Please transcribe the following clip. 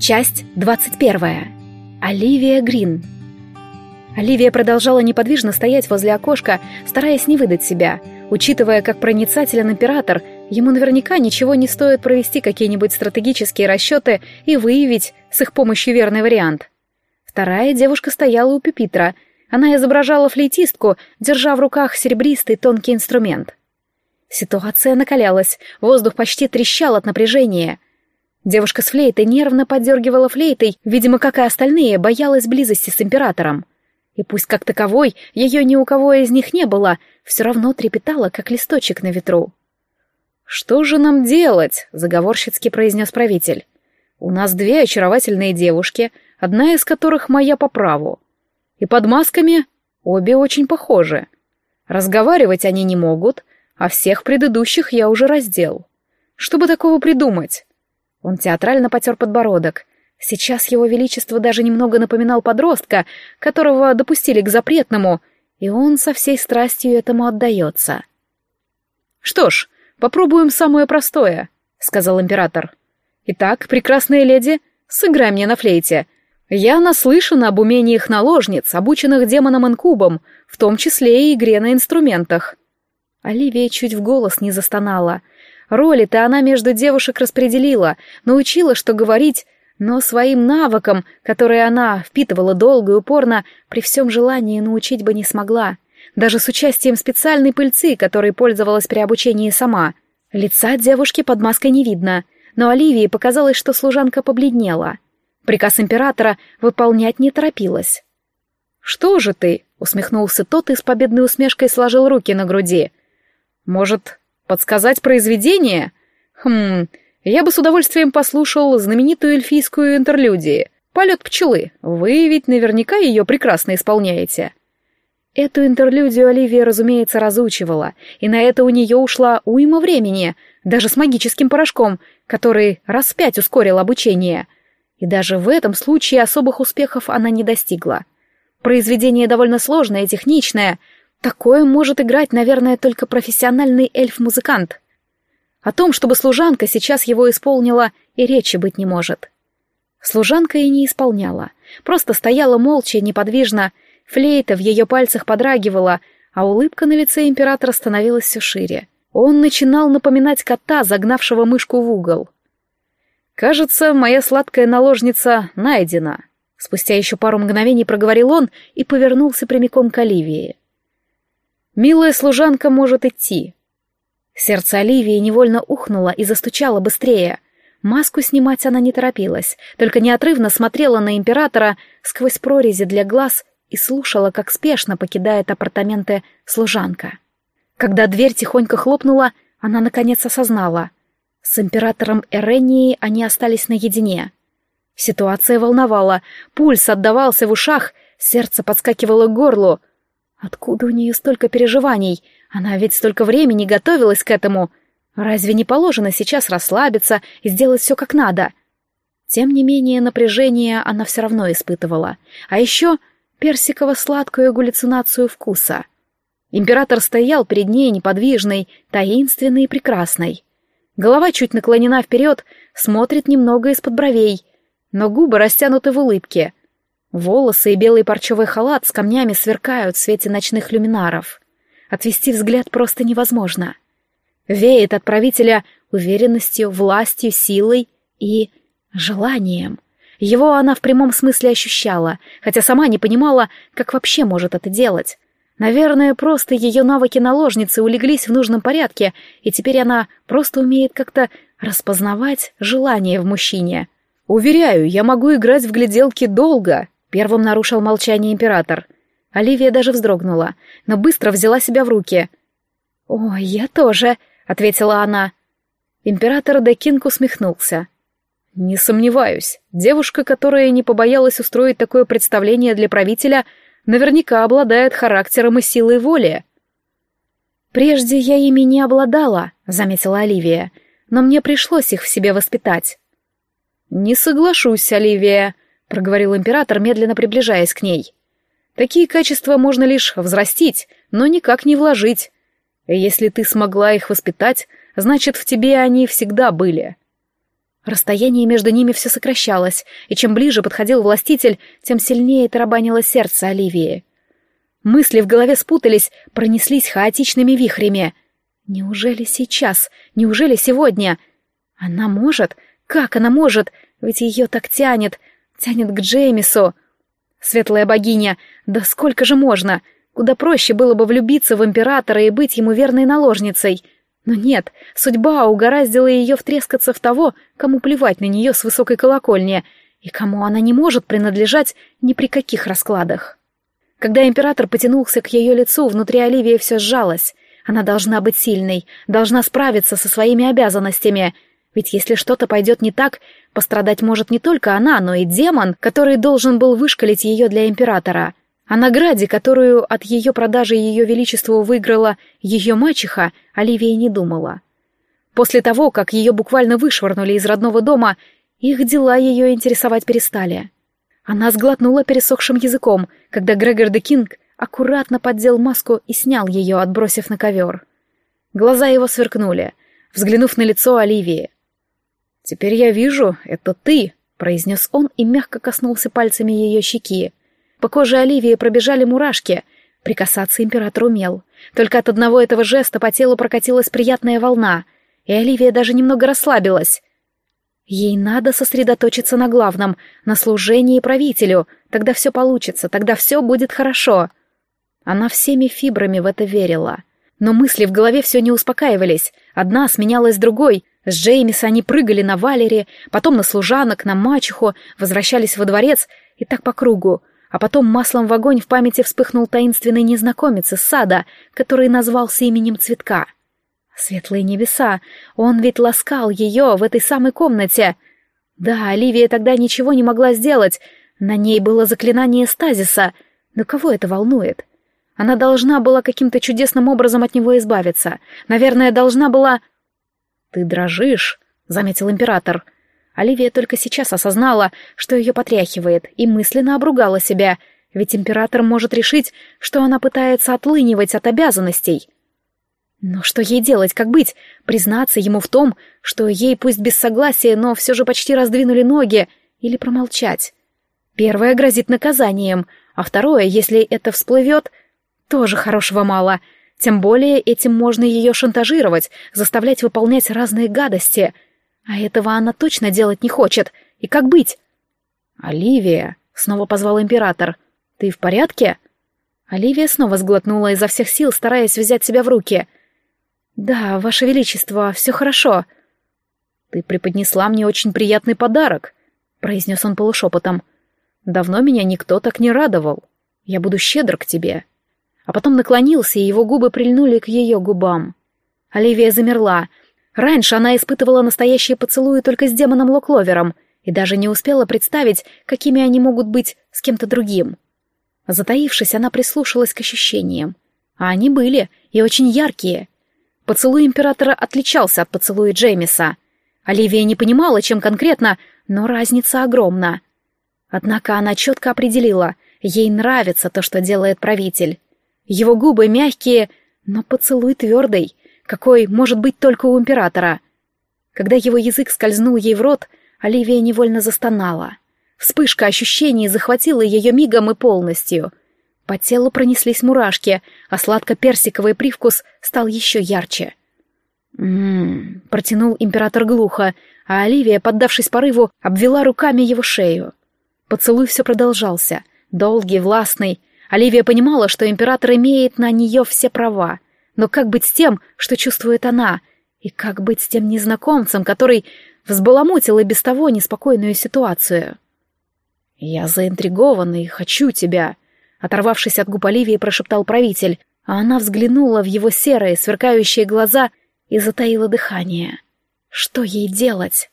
Часть 21. Оливия Грин. Оливия продолжала неподвижно стоять возле окошка, стараясь не выдать себя. Учитывая, как проницателен император, ему наверняка ничего не стоит провести какие-нибудь стратегические расчеты и выявить с их помощью верный вариант. Вторая девушка стояла у пюпитра. Она изображала флейтистку, держа в руках серебристый тонкий инструмент. Ситуация накалялась, воздух почти трещал от напряжения — Девушка с флейтой нервно подергивала флейтой, видимо, как и остальные, боялась близости с императором. И пусть как таковой ее ни у кого из них не было, все равно трепетала, как листочек на ветру. «Что же нам делать?» — заговорщицки произнес правитель. «У нас две очаровательные девушки, одна из которых моя по праву. И под масками обе очень похожи. Разговаривать они не могут, а всех предыдущих я уже раздел. Чтобы такого придумать?» Он театрально потер подбородок. Сейчас его величество даже немного напоминал подростка, которого допустили к запретному, и он со всей страстью этому отдается. «Что ж, попробуем самое простое», — сказал император. «Итак, прекрасная леди, сыграй мне на флейте. Я наслышан об умениях наложниц, обученных демоном-инкубом, в том числе и игре на инструментах». Оливия чуть в голос не застонала — Роли-то она между девушек распределила, научила, что говорить, но своим навыкам, которые она впитывала долго и упорно, при всем желании научить бы не смогла. Даже с участием специальной пыльцы, которой пользовалась при обучении сама. Лица девушки под маской не видно, но Оливии показалось, что служанка побледнела. Приказ императора выполнять не торопилась. «Что же ты?» — усмехнулся тот и с победной усмешкой сложил руки на груди. «Может, Подсказать произведение? Хм, я бы с удовольствием послушал знаменитую эльфийскую интерлюдию. «Полет пчелы». Вы ведь наверняка ее прекрасно исполняете. Эту интерлюдию Оливия, разумеется, разучивала, и на это у нее ушла уйма времени, даже с магическим порошком, который раз пять ускорил обучение. И даже в этом случае особых успехов она не достигла. Произведение довольно сложное и техничное — Такое может играть, наверное, только профессиональный эльф-музыкант. О том, чтобы служанка сейчас его исполнила, и речи быть не может. Служанка и не исполняла, просто стояла молча, неподвижно, флейта в ее пальцах подрагивала, а улыбка на лице императора становилась все шире. Он начинал напоминать кота, загнавшего мышку в угол. «Кажется, моя сладкая наложница найдена», — спустя еще пару мгновений проговорил он и повернулся прямиком к Оливии. Милая служанка может идти. Сердце Оливии невольно ухнуло и застучало быстрее. Маску снимать она не торопилась, только неотрывно смотрела на императора сквозь прорези для глаз и слушала, как спешно покидает апартаменты служанка. Когда дверь тихонько хлопнула, она наконец осознала. С императором Эрении они остались наедине. Ситуация волновала, пульс отдавался в ушах, сердце подскакивало к горлу, Откуда у нее столько переживаний? Она ведь столько времени готовилась к этому. Разве не положено сейчас расслабиться и сделать все как надо? Тем не менее, напряжение она все равно испытывала. А еще персиково-сладкую галлюцинацию вкуса. Император стоял перед ней неподвижный, таинственный и прекрасный. Голова чуть наклонена вперед, смотрит немного из-под бровей, но губы растянуты в улыбке — Волосы и белый парчевый халат с камнями сверкают в свете ночных люминаров. Отвести взгляд просто невозможно. Веет от правителя уверенностью, властью, силой и желанием. Его она в прямом смысле ощущала, хотя сама не понимала, как вообще может это делать. Наверное, просто ее навыки наложницы улеглись в нужном порядке, и теперь она просто умеет как-то распознавать желание в мужчине. «Уверяю, я могу играть в гляделки долго», Первым нарушил молчание император. Оливия даже вздрогнула, но быстро взяла себя в руки. «О, я тоже», — ответила она. Император Декинг усмехнулся. «Не сомневаюсь, девушка, которая не побоялась устроить такое представление для правителя, наверняка обладает характером и силой воли». «Прежде я ими не обладала», — заметила Оливия, «но мне пришлось их в себе воспитать». «Не соглашусь, Оливия», — проговорил император, медленно приближаясь к ней. «Такие качества можно лишь взрастить, но никак не вложить. Если ты смогла их воспитать, значит, в тебе они всегда были». Расстояние между ними все сокращалось, и чем ближе подходил властитель, тем сильнее тарабанило сердце Оливии. Мысли в голове спутались, пронеслись хаотичными вихрями. Неужели сейчас? Неужели сегодня? Она может? Как она может? Ведь ее так тянет. Тянет к Джеймису. Светлая богиня, да сколько же можно? Куда проще было бы влюбиться в императора и быть ему верной наложницей. Но нет, судьба угораздила ее втрескаться в того, кому плевать на нее с высокой колокольни, и кому она не может принадлежать ни при каких раскладах. Когда император потянулся к ее лицу, внутри Оливии все сжалось. Она должна быть сильной, должна справиться со своими обязанностями. Ведь если что-то пойдет не так, пострадать может не только она, но и демон, который должен был вышкалить ее для императора. О награде, которую от ее продажи ее величеству выиграла ее мачеха, Оливия не думала. После того, как ее буквально вышвырнули из родного дома, их дела ее интересовать перестали. Она сглотнула пересохшим языком, когда Грегор де Кинг аккуратно поддел маску и снял ее, отбросив на ковер. Глаза его сверкнули, взглянув на лицо Оливии. «Теперь я вижу, это ты», — произнес он и мягко коснулся пальцами ее щеки. По коже Оливии пробежали мурашки. Прикасаться император умел. Только от одного этого жеста по телу прокатилась приятная волна, и Оливия даже немного расслабилась. Ей надо сосредоточиться на главном, на служении правителю. Тогда все получится, тогда все будет хорошо. Она всеми фибрами в это верила. Но мысли в голове все не успокаивались. Одна сменялась другой. С Джеймиса они прыгали на Валере, потом на служанок, на мачеху, возвращались во дворец, и так по кругу. А потом маслом в огонь в памяти вспыхнул таинственный незнакомец из сада, который назвался именем цветка — Светлые небеса, он ведь ласкал ее в этой самой комнате. Да, Оливия тогда ничего не могла сделать, на ней было заклинание стазиса, но кого это волнует? Она должна была каким-то чудесным образом от него избавиться. Наверное, должна была... «Ты дрожишь», — заметил император. Оливия только сейчас осознала, что ее потряхивает, и мысленно обругала себя, ведь император может решить, что она пытается отлынивать от обязанностей. Но что ей делать, как быть? Признаться ему в том, что ей пусть без согласия, но все же почти раздвинули ноги, или промолчать? Первое грозит наказанием, а второе, если это всплывет, тоже хорошего мало. Тем более этим можно ее шантажировать, заставлять выполнять разные гадости. А этого она точно делать не хочет. И как быть? «Оливия», — снова позвал император, — «ты в порядке?» Оливия снова сглотнула изо всех сил, стараясь взять себя в руки — «Да, Ваше Величество, все хорошо». «Ты преподнесла мне очень приятный подарок», — произнес он полушепотом. «Давно меня никто так не радовал. Я буду щедр к тебе». А потом наклонился, и его губы прильнули к ее губам. Оливия замерла. Раньше она испытывала настоящие поцелуи только с демоном Локловером и даже не успела представить, какими они могут быть с кем-то другим. Затаившись, она прислушалась к ощущениям. А они были, и очень яркие — Поцелуй императора отличался от поцелуя Джеймиса. Оливия не понимала, чем конкретно, но разница огромна. Однако она четко определила, ей нравится то, что делает правитель. Его губы мягкие, но поцелуй твердый, какой может быть только у императора. Когда его язык скользнул ей в рот, Оливия невольно застонала. Вспышка ощущений захватила ее мигом и полностью. По телу пронеслись мурашки, а сладко-персиковый привкус стал еще ярче. «М-м-м», протянул император глухо, а Оливия, поддавшись порыву, обвела руками его шею. Поцелуй все продолжался, долгий, властный. Оливия понимала, что император имеет на нее все права. Но как быть с тем, что чувствует она? И как быть с тем незнакомцем, который взбаламутил и без того неспокойную ситуацию? «Я заинтригован и хочу тебя», Оторвавшись от губ Оливии, прошептал правитель, а она взглянула в его серые, сверкающие глаза и затаила дыхание. Что ей делать?